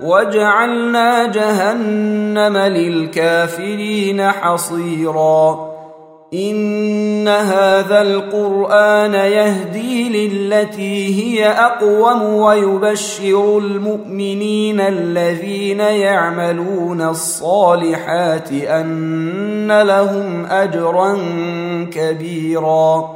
وجعلنا جهنم للكافرين حصيرا. إن هذا القرآن يهدي للتي هي أقوم ويبشر المؤمنين الذين يعملون الصالحات أن لهم أجرا كبيرا.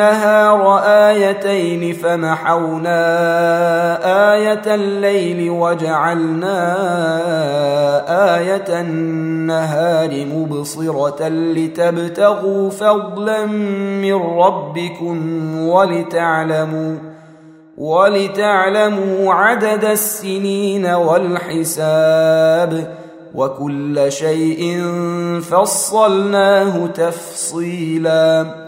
ايتين فمحونا آية الليل وجعلنا آية النهار مبصرة لتبتغوا فضلا من ربكم ولتعلموا ولتعلموا عدد السنين والحساب وكل شيء فصلناه تفصيلا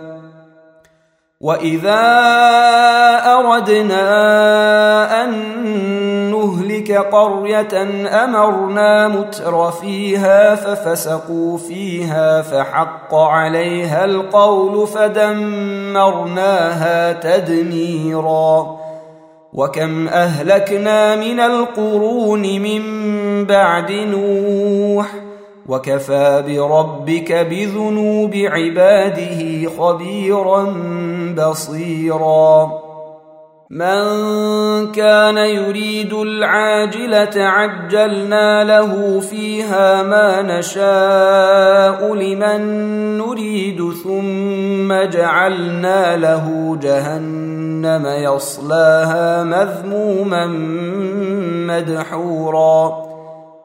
واذا اردنا ان نهلك قريه امرنا متر فيها ففسقوا فيها فحق عليها القول فدمرناها تدميرا وكم اهلكنا من القرون من بعد نوح وكفى بربك بذنوب عباده خبيرا بصيرا. من كان يريد العاجلة عجلنا له فيها ما نشاء لمن نريد ثم جعلنا له جهنم يصلاها مذموما مدحورا.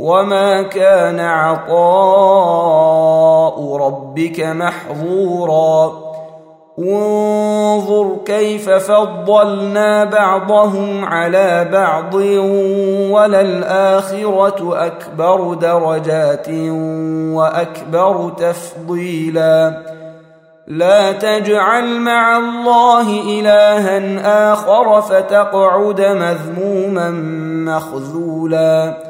وما كان عطاء ربك محظورا انظر كيف فضلنا بعضهم على بعض وللاخره اكبر درجات واكبر تفضيلا لا تجعل مع الله الها اخر فتقعد مذموما مخذولا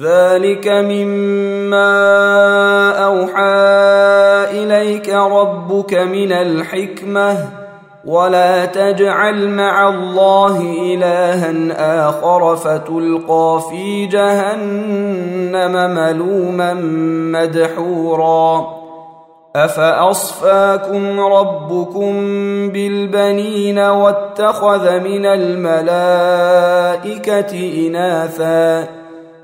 ذلك مما اوحى اليك ربك من الحكمه ولا تجعل مع الله الها اخر فتلقى في جهنم ملوما مدحورا افاصفاكم ربكم بالبنين واتخذ من الملائكه اناثا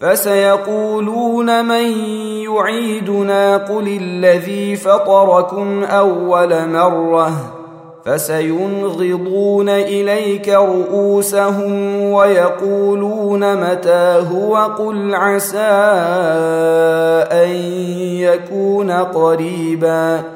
فسيقولون من يعيدنا قل الذي فطركم أول مرة فسينغضون إليك رؤوسهم ويقولون متى هو قل عسى أن يكون قريبا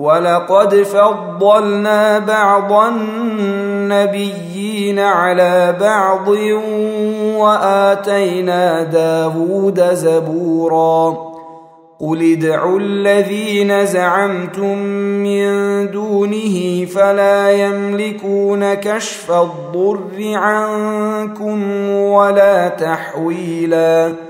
ولقد فضلنا بعض النبيين على بعض وآتينا داود زبورا قل ادعوا الذين زعمتم من دونه فلا يملكون كشف الضر عنكم ولا تحويلا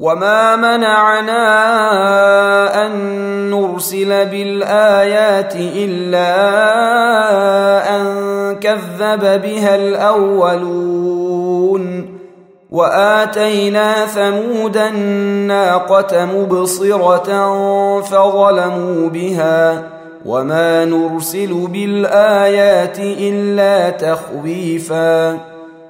وما منعنا ان نرسل بالايات الا ان كذب بها الاولون واتينا ثمود الناقه مبصره فظلموا بها وما نرسل بالايات الا تخويفا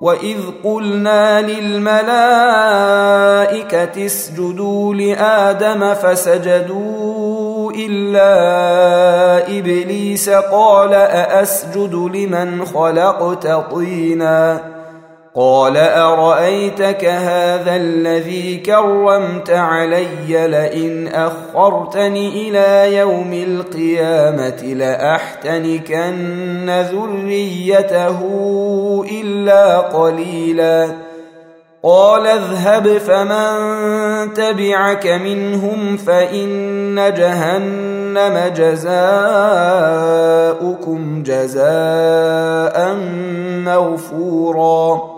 واذ قلنا للملائكه اسجدوا لادم فسجدوا الا ابليس قال ااسجد لمن خلقت طينا قال أرأيتك هذا الذي كرمت علي لئن أخرتني إلى يوم القيامة لأحتنكن ذريته إلا قليلا. قال اذهب فمن تبعك منهم فإن جهنم جزاؤكم جزاء موفورا.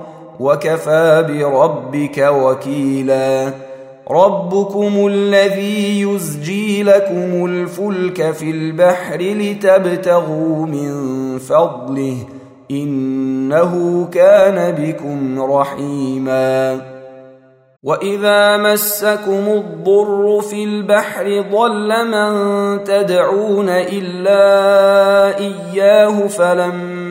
وكفى بربك وكيلا. ربكم الذي يزجي لكم الفلك في البحر لتبتغوا من فضله. إنه كان بكم رحيما. وإذا مسكم الضر في البحر ضل من تدعون إلا إياه فلما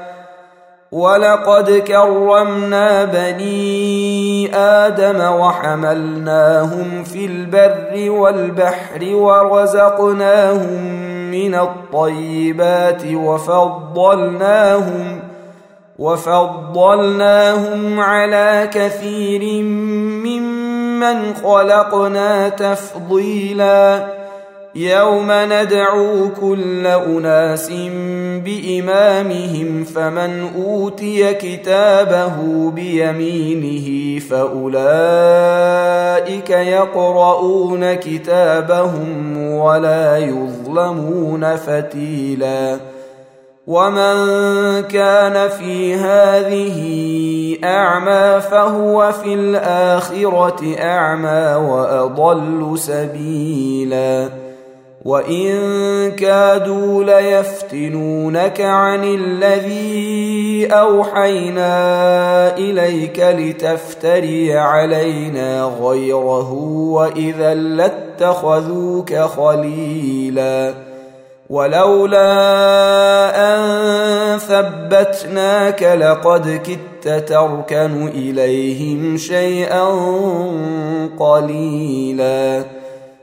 ولقد كرمنا بني آدم وحملناهم في البر والبحر ورزقناهم من الطيبات وفضلناهم وفضلناهم على كثير ممن خلقنا تفضيلاً يوم ندعو كل اناس بامامهم فمن اوتي كتابه بيمينه فاولئك يقرؤون كتابهم ولا يظلمون فتيلا ومن كان في هذه اعمى فهو في الاخره اعمى واضل سبيلا وان كادوا ليفتنونك عن الذي اوحينا اليك لتفتري علينا غيره واذا لاتخذوك خليلا ولولا ان ثبتناك لقد كدت تركن اليهم شيئا قليلا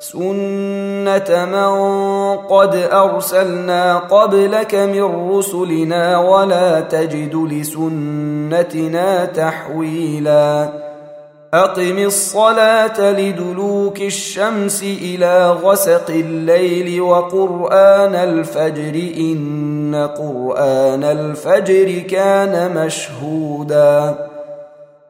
سنه من قد ارسلنا قبلك من رسلنا ولا تجد لسنتنا تحويلا اقم الصلاه لدلوك الشمس إلى غسق الليل وقران الفجر ان قران الفجر كان مشهودا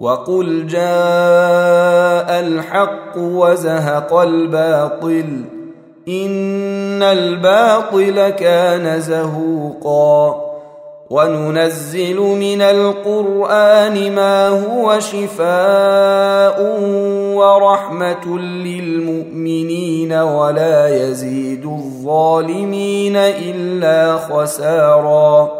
وقل جاء الحق وزهق الباطل ان الباطل كان زهوقا وننزل من القران ما هو شفاء ورحمه للمؤمنين ولا يزيد الظالمين الا خسارا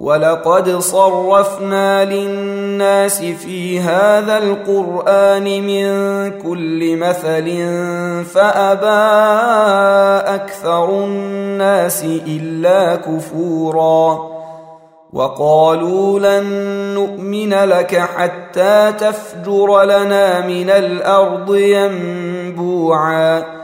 ولقد صرفنا للناس في هذا القران من كل مثل فابى أكثر الناس الا كفورا وقالوا لن نؤمن لك حتى تفجر لنا من الأرض ينبوعا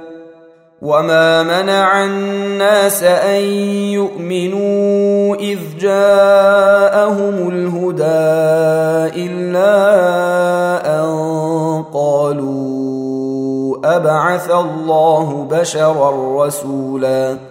وما منع الناس ان يؤمنوا اذ جاءهم الهدى الا ان قالوا ابعث الله بشرا رسولا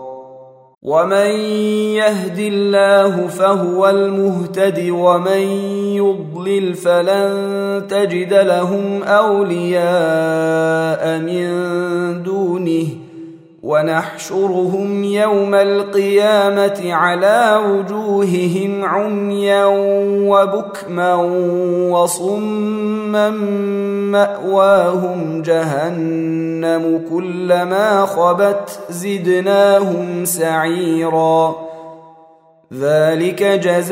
ومن يهد الله فهو المهتد ومن يضلل فلن تجد لهم اولياء من دونه ونحشرهم يوم القيامة على وجوههم عميا وبكما وصما مأواهم جهنم كلما خبت زدناهم سعيرا. ذلك جزاؤهم